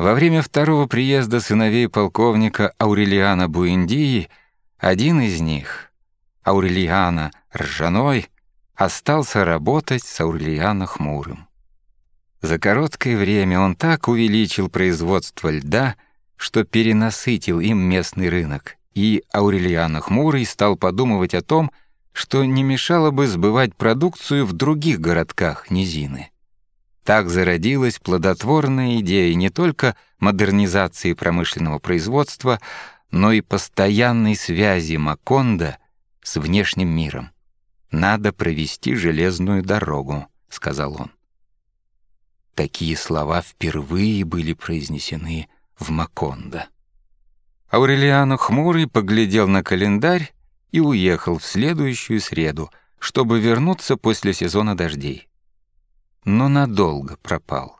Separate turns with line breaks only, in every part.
Во время второго приезда сыновей полковника Аурелиана Буэндии один из них, Аурелиана Ржаной, остался работать с Аурелиана Хмурым. За короткое время он так увеличил производство льда, что перенасытил им местный рынок, и Аурелиана Хмурый стал подумывать о том, что не мешало бы сбывать продукцию в других городках низины. Так зародилась плодотворная идея не только модернизации промышленного производства, но и постоянной связи Маконда с внешним миром. «Надо провести железную дорогу», — сказал он. Такие слова впервые были произнесены в Макондо. Аурелиано хмурый поглядел на календарь и уехал в следующую среду, чтобы вернуться после сезона дождей. Но надолго пропал.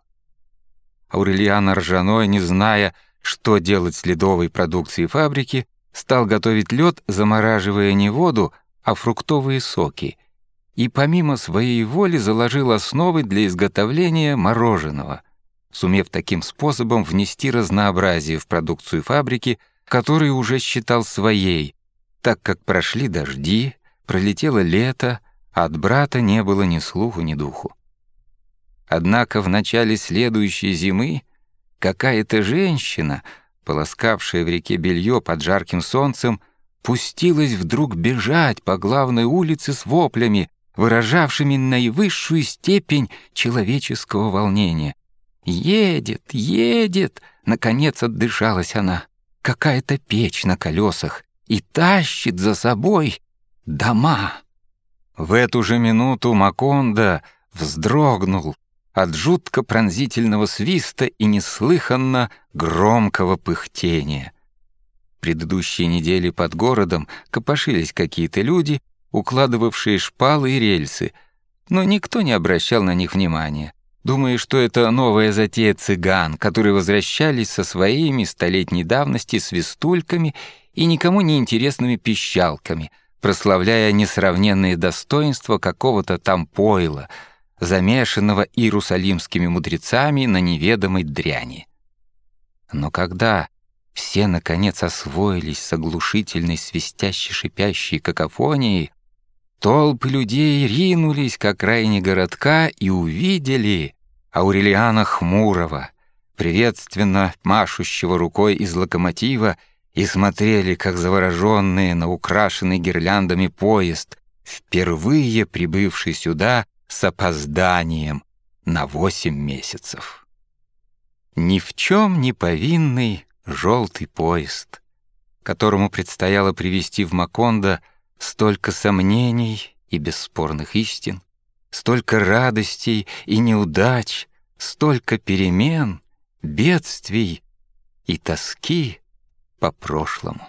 Аурелиано Ржаной, не зная, что делать с ледовой продукцией фабрики, стал готовить лед, замораживая не воду, а фруктовые соки — и помимо своей воли заложил основы для изготовления мороженого, сумев таким способом внести разнообразие в продукцию фабрики, которую уже считал своей, так как прошли дожди, пролетело лето, а от брата не было ни слуху, ни духу. Однако в начале следующей зимы какая-то женщина, полоскавшая в реке белье под жарким солнцем, пустилась вдруг бежать по главной улице с воплями выражавшими наивысшую степень человеческого волнения. «Едет, едет!» — наконец отдышалась она. «Какая-то печь на колесах и тащит за собой дома». В эту же минуту Маконда вздрогнул от жутко пронзительного свиста и неслыханно громкого пыхтения. Предыдущие недели под городом копошились какие-то люди, укладывавшие шпалы и рельсы, но никто не обращал на них внимания, думая, что это новая затея цыган, которые возвращались со своими столетней давности свистульками и никому не интересными пищалками, прославляя несравненные достоинства какого-то там пойла, замешанного иерусалимскими мудрецами на неведомой дряни. Но когда все, наконец, освоились с оглушительной свистящей-шипящей какофонией, Толпы людей ринулись к окраине городка и увидели Аурелиана Хмурого, приветственно машущего рукой из локомотива, и смотрели, как завороженные на украшенный гирляндами поезд, впервые прибывший сюда с опозданием на восемь месяцев. Ни в чем не повинный желтый поезд, которому предстояло привести в Макондо Столько сомнений и бесспорных истин, столько радостей и неудач, столько перемен, бедствий и тоски по прошлому.